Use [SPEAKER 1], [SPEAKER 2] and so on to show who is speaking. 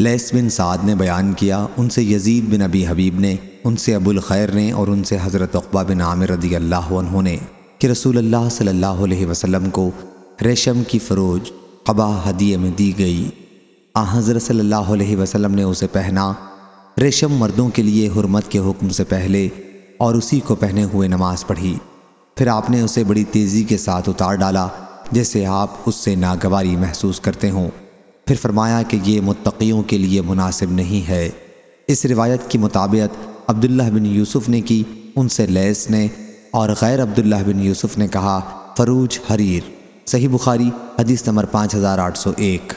[SPEAKER 1] لیس بن سعد نے بیان کیا، ان سے یزید بن ابی حبیب نے، ان سے ابو الخیر نے اور ان سے حضرت اقبا بن عامر رضی اللہ عنہ نے کہ رسول اللہ صلی اللہ علیہ وسلم کو ریشم کی فروج قبا ہدیے میں دی گئی۔ آ، حضرت صلی اللہ علیہ وسلم نے اسے پہنا۔ ریشم مردوں کے لیے حرمت کے حکم سے پہلے اور اسی کو پہنے ہوئے نماز پڑھی۔ پھر آپ نے اسے بڑی تیزی کے ساتھ اتار ڈالا، جیسے آپ اس سے ناگواری محسوس کرتے ہوں۔ پھر فرمایا کہ یہ متقیوں کے لیے مناسب نہیں ہے۔ اس روایت کی مطابعت عبداللہ بن یوسف نے کی، ان سے لیس نے اور غیر عبداللہ بن یوسف نے کہا، فروج حریر۔ صحیح بخاری، حدیث نمبر پانچ ہزار آٹھ سو ایک۔